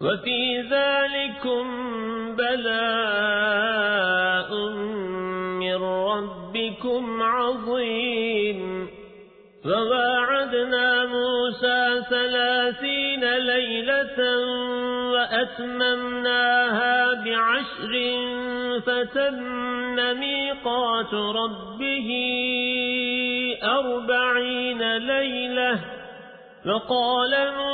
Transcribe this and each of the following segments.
وفي ذلكم بلاء من ربكم عظيم. فواعدنا موسى ثلاثين ليلة وأتممناها بعشر فتم ميقات ربه أربعين ليلة. فقال موسى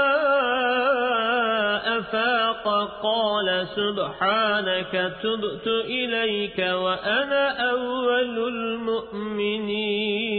أفاق قال سبحانك تبت إليك وأنا أول المؤمنين